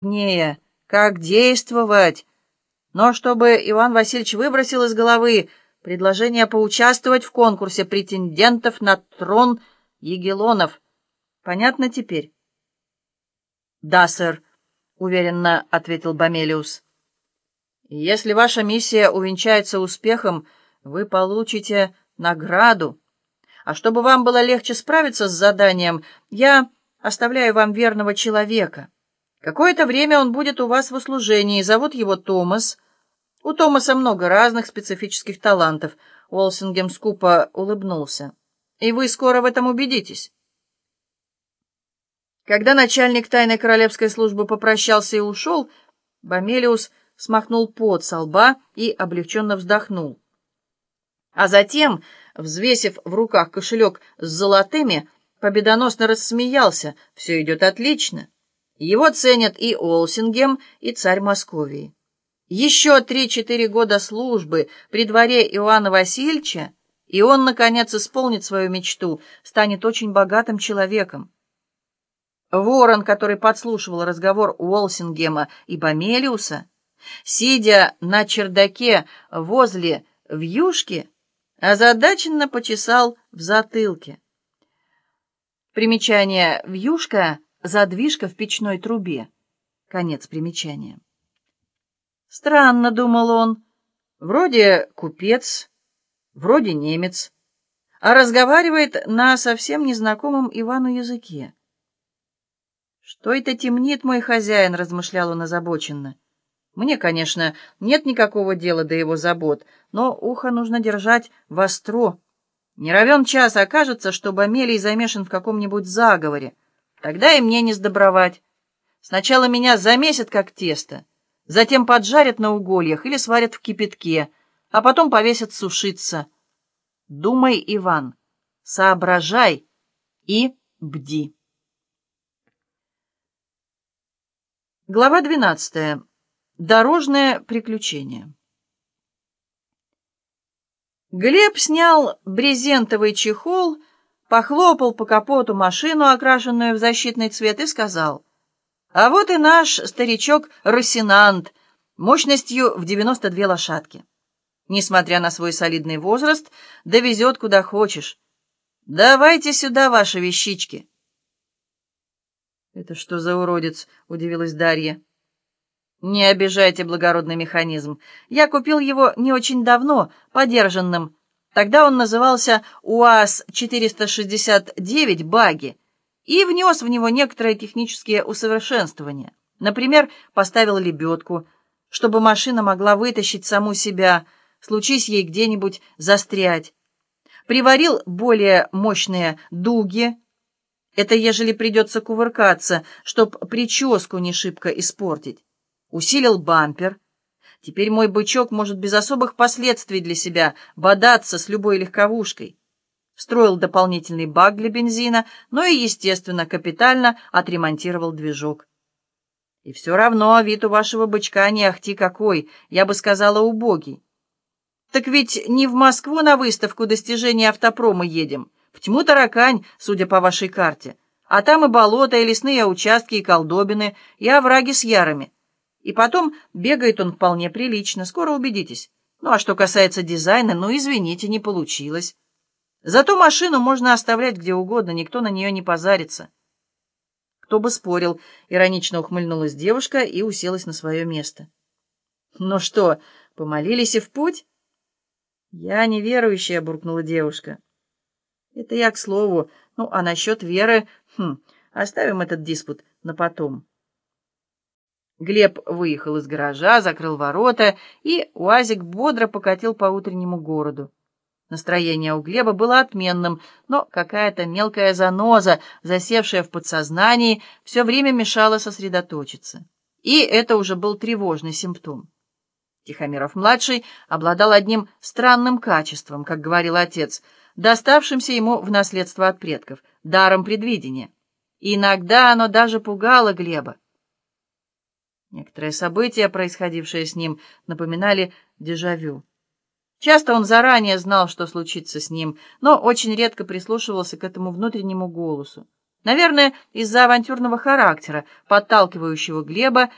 труднее, как действовать. Но чтобы Иван Васильевич выбросил из головы предложение поучаствовать в конкурсе претендентов на трон Егелонов. Понятно теперь? «Да, сэр», — уверенно ответил Бомелиус. «Если ваша миссия увенчается успехом, вы получите награду. А чтобы вам было легче справиться с заданием, я оставляю вам верного человека». Какое-то время он будет у вас в услужении, зовут его Томас. У Томаса много разных специфических талантов. Уолсингем скупо улыбнулся. И вы скоро в этом убедитесь. Когда начальник тайной королевской службы попрощался и ушел, Бомелиус смахнул пот со лба и облегченно вздохнул. А затем, взвесив в руках кошелек с золотыми, победоносно рассмеялся. «Все идет отлично». Его ценят и Олсингем, и царь Московии. Еще три-четыре года службы при дворе Иоанна Васильевича, и он, наконец, исполнит свою мечту, станет очень богатым человеком. Ворон, который подслушивал разговор Уолсингема и Бомелиуса, сидя на чердаке возле вьюшки, озадаченно почесал в затылке. Примечание «вьюшка» Задвижка в печной трубе. Конец примечания. Странно, думал он. Вроде купец, вроде немец, а разговаривает на совсем незнакомом Ивану языке. «Что это темнит, мой хозяин?» — размышлял он озабоченно. «Мне, конечно, нет никакого дела до его забот, но ухо нужно держать востро. Не равен час окажется, что Бомелий замешан в каком-нибудь заговоре, Тогда и мне не сдобровать. Сначала меня замесят, как тесто, затем поджарят на угольях или сварят в кипятке, а потом повесят сушиться. Думай, Иван, соображай и бди. Глава 12. Дорожное приключение. Глеб снял брезентовый чехол похлопал по капоту машину, окрашенную в защитный цвет, и сказал, «А вот и наш старичок Росинант, мощностью в 92 лошадки. Несмотря на свой солидный возраст, довезет куда хочешь. Давайте сюда ваши вещички». «Это что за уродец?» — удивилась Дарья. «Не обижайте благородный механизм. Я купил его не очень давно, подержанным, Тогда он назывался УАЗ-469 «Баги» и внес в него некоторые технические усовершенствования. Например, поставил лебедку, чтобы машина могла вытащить саму себя, случись ей где-нибудь застрять. Приварил более мощные дуги, это ежели придется кувыркаться, чтоб прическу не шибко испортить. Усилил бампер — Теперь мой бычок может без особых последствий для себя бодаться с любой легковушкой. Строил дополнительный бак для бензина, но и, естественно, капитально отремонтировал движок. И все равно вид у вашего бычка не ахти какой, я бы сказала, убогий. Так ведь не в Москву на выставку достижений автопрома едем, в тьму таракань, судя по вашей карте. А там и болота, и лесные участки, и колдобины, и овраги с ярами. И потом бегает он вполне прилично, скоро убедитесь. Ну а что касается дизайна, ну извините, не получилось. Зато машину можно оставлять где угодно, никто на нее не позарится. Кто бы спорил, иронично ухмыльнулась девушка и уселась на свое место. Ну что, помолились и в путь? Я неверующая, буркнула девушка. Это я к слову. Ну, а насчет веры, хм, оставим этот диспут на потом. Глеб выехал из гаража, закрыл ворота, и УАЗик бодро покатил по утреннему городу. Настроение у Глеба было отменным, но какая-то мелкая заноза, засевшая в подсознании, все время мешала сосредоточиться. И это уже был тревожный симптом. Тихомиров-младший обладал одним странным качеством, как говорил отец, доставшимся ему в наследство от предков, даром предвидения. И иногда оно даже пугало Глеба. Некоторые события, происходившие с ним, напоминали дежавю. Часто он заранее знал, что случится с ним, но очень редко прислушивался к этому внутреннему голосу. Наверное, из-за авантюрного характера, подталкивающего Глеба